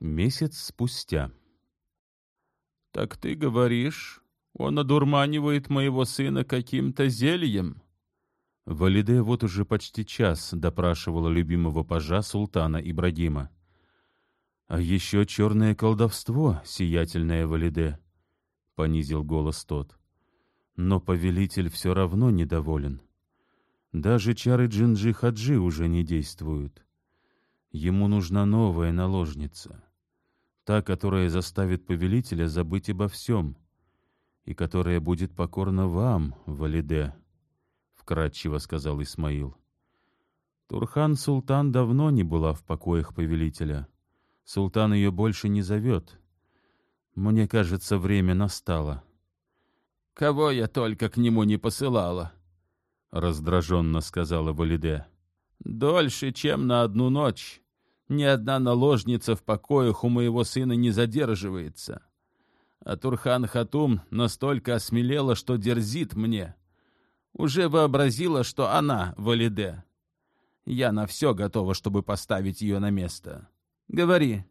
Месяц спустя. «Так ты говоришь, он одурманивает моего сына каким-то зельем?» Валиде вот уже почти час допрашивала любимого пажа султана Ибрагима. «А еще черное колдовство, сиятельное Валиде», — понизил голос тот. «Но повелитель все равно недоволен. Даже чары Джинджи-Хаджи уже не действуют. Ему нужна новая наложница, та, которая заставит повелителя забыть обо всем, и которая будет покорна вам, Валиде» вкратчиво сказал Исмаил. Турхан-султан давно не была в покоях повелителя. Султан ее больше не зовет. Мне кажется, время настало. «Кого я только к нему не посылала!» — раздраженно сказала Валиде. «Дольше, чем на одну ночь. Ни одна наложница в покоях у моего сына не задерживается. А Турхан Хатум настолько осмелела, что дерзит мне уже вообразила, что она Валиде. Я на все готова, чтобы поставить ее на место. Говори.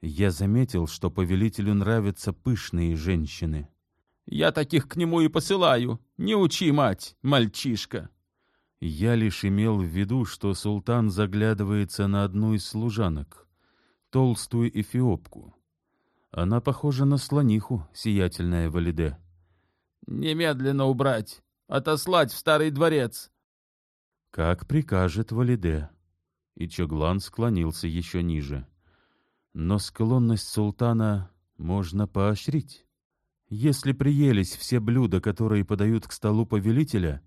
Я заметил, что повелителю нравятся пышные женщины. Я таких к нему и посылаю. Не учи, мать, мальчишка. Я лишь имел в виду, что султан заглядывается на одну из служанок, толстую эфиопку. Она похожа на слониху, сиятельная Валиде. «Немедленно убрать! отослать в старый дворец. — Как прикажет Валиде. И Чоглан склонился еще ниже. Но склонность султана можно поощрить. Если приелись все блюда, которые подают к столу повелителя,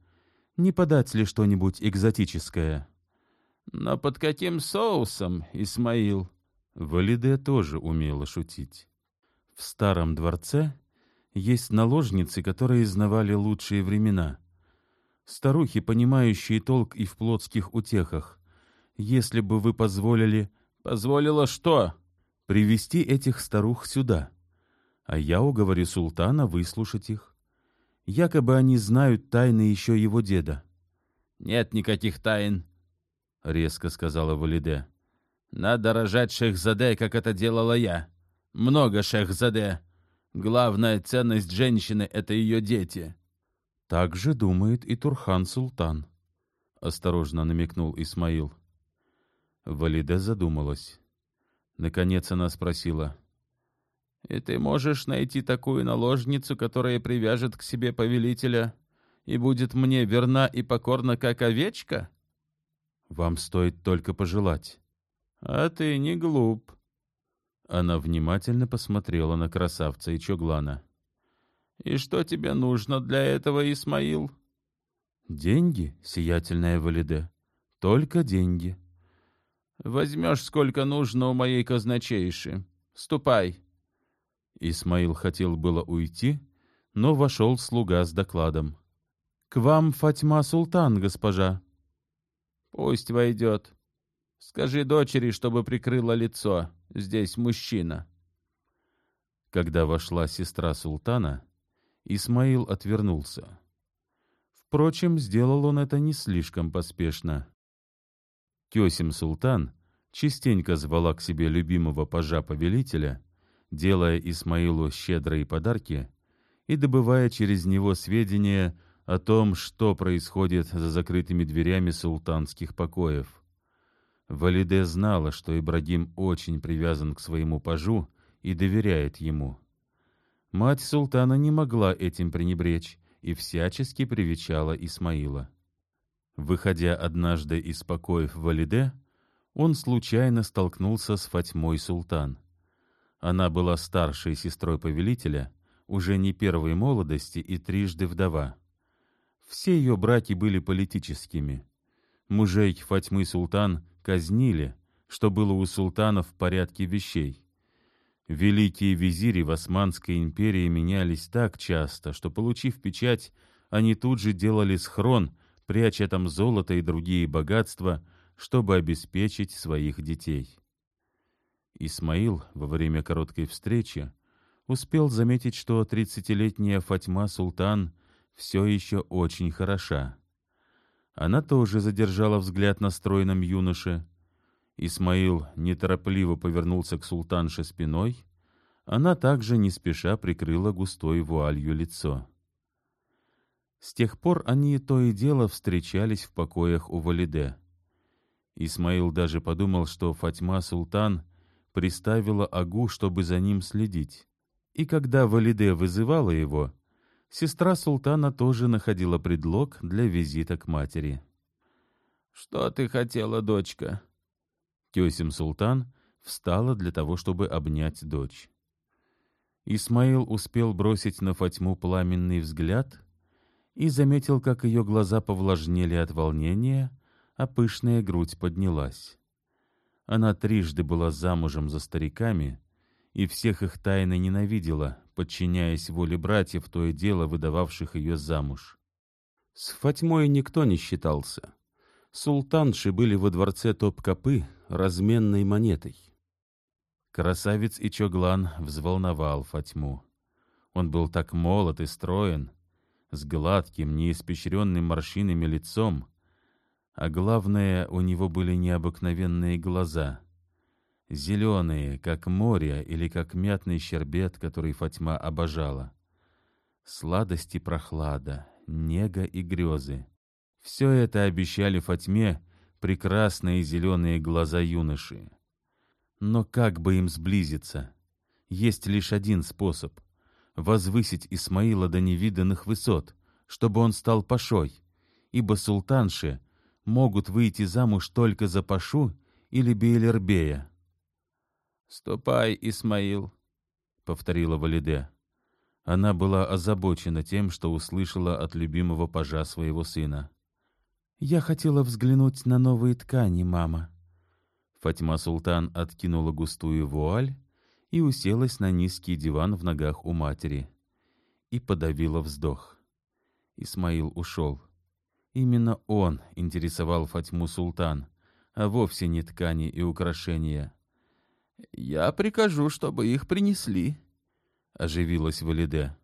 не подать ли что-нибудь экзотическое? Но под каким соусом, Исмаил? Валиде тоже умела шутить. В старом дворце есть наложницы, которые знавали лучшие времена. Старухи, понимающие толк и в плотских утехах. Если бы вы позволили... Позволила что? Привести этих старух сюда. А я уговорю султана выслушать их. Якобы они знают тайны еще его деда. — Нет никаких тайн, — резко сказала Валиде. — Надо рожать шехзаде, как это делала я. Много шехзаде. Главная ценность женщины — это ее дети. Так же думает и Турхан-султан, — осторожно намекнул Исмаил. Валиде задумалась. Наконец она спросила. — И ты можешь найти такую наложницу, которая привяжет к себе повелителя и будет мне верна и покорна, как овечка? — Вам стоит только пожелать. — А ты не глуп, она внимательно посмотрела на красавца и Чоглана. «И что тебе нужно для этого, Исмаил?» «Деньги, сиятельная Валиде. Только деньги». «Возьмешь, сколько нужно у моей казначейши. Ступай». Исмаил хотел было уйти, но вошел слуга с докладом. «К вам Фатьма Султан, госпожа». «Пусть войдет. Скажи дочери, чтобы прикрыла лицо. Здесь мужчина. Когда вошла сестра султана, Исмаил отвернулся. Впрочем, сделал он это не слишком поспешно. Кесим султан частенько звала к себе любимого пажа-повелителя, делая Исмаилу щедрые подарки и добывая через него сведения о том, что происходит за закрытыми дверями султанских покоев. Валиде знала, что Ибрагим очень привязан к своему пажу и доверяет ему. Мать султана не могла этим пренебречь и всячески привечала Исмаила. Выходя однажды из покоев Валиде, он случайно столкнулся с Фатьмой Султан. Она была старшей сестрой повелителя, уже не первой молодости и трижды вдова. Все ее браки были политическими. Мужей Фатьмы Султан казнили, что было у султана в порядке вещей. Великие визири в Османской империи менялись так часто, что, получив печать, они тут же делали схрон, пряча там золото и другие богатства, чтобы обеспечить своих детей. Исмаил во время короткой встречи успел заметить, что тридцатилетняя Фатьма Султан все еще очень хороша. Она тоже задержала взгляд на стройном юноше. Исмаил неторопливо повернулся к султанше спиной, она также не спеша прикрыла густой вуалью лицо. С тех пор они то и дело встречались в покоях у Валиде. Исмаил даже подумал, что Фатьма Султан приставила Агу, чтобы за ним следить. И когда Валиде вызывала его, сестра султана тоже находила предлог для визита к матери. «Что ты хотела, дочка?» Тесим Султан встала для того, чтобы обнять дочь. Исмаил успел бросить на Фатьму пламенный взгляд и заметил, как ее глаза повлажнели от волнения, а пышная грудь поднялась. Она трижды была замужем за стариками и всех их тайно ненавидела, подчиняясь воле братьев, то и дело выдававших ее замуж. С Фатьмой никто не считался. Султанши были во дворце Топкапы разменной монетой. Красавец Ичоглан взволновал Фатьму. Он был так молод и строен, с гладким, неиспещренным морщинами лицом, а главное, у него были необыкновенные глаза, зеленые, как море или как мятный щербет, который Фатьма обожала. Сладость и прохлада, нега и грезы — все это обещали Фатьме прекрасные зеленые глаза юноши. Но как бы им сблизиться? Есть лишь один способ — возвысить Исмаила до невиданных высот, чтобы он стал пашой, ибо султанши могут выйти замуж только за пашу или Бейлербея. «Ступай, Исмаил», — повторила Валиде. Она была озабочена тем, что услышала от любимого пажа своего сына. «Я хотела взглянуть на новые ткани, мама», Фатьма Султан откинула густую вуаль и уселась на низкий диван в ногах у матери. И подавила вздох. Исмаил ушел. Именно он интересовал Фатьму Султан, а вовсе не ткани и украшения. «Я прикажу, чтобы их принесли», — оживилась Валиде.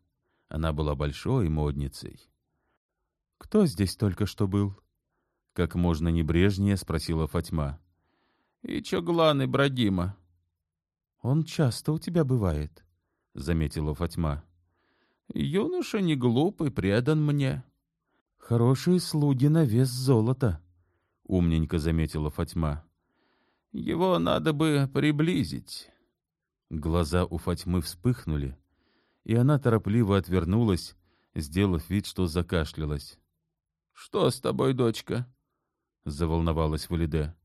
Она была большой модницей. «Кто здесь только что был?» — как можно небрежнее спросила Фатьма и Чоглан Ибрагима. — Он часто у тебя бывает, — заметила Фатьма. — Юноша не глупый, предан мне. — Хорошие слуги на вес золота, — умненько заметила Фатьма. — Его надо бы приблизить. Глаза у Фатьмы вспыхнули, и она торопливо отвернулась, сделав вид, что закашлялась. — Что с тобой, дочка? — заволновалась Валиде.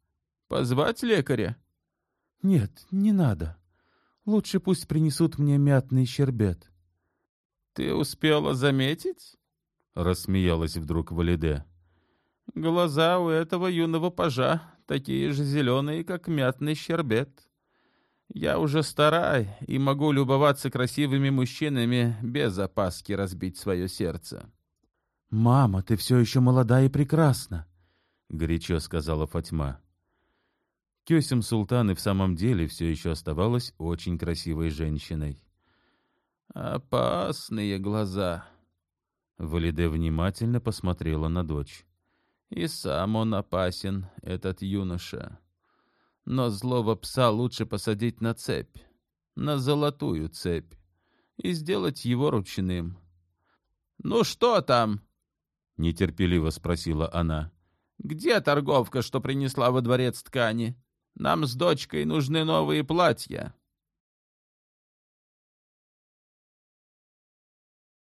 Позвать лекаря? — Нет, не надо. Лучше пусть принесут мне мятный щербет. — Ты успела заметить? — рассмеялась вдруг Валиде. — Глаза у этого юного пажа такие же зеленые, как мятный щербет. Я уже стара и могу любоваться красивыми мужчинами без опаски разбить свое сердце. — Мама, ты все еще молода и прекрасна, — горячо сказала Фатьма. Кесим Султан и в самом деле все еще оставалась очень красивой женщиной. «Опасные глаза!» Валиде внимательно посмотрела на дочь. «И сам он опасен, этот юноша. Но злого пса лучше посадить на цепь, на золотую цепь, и сделать его ручным». «Ну что там?» — нетерпеливо спросила она. «Где торговка, что принесла во дворец ткани?» Нам с дочкой нужны новые платья.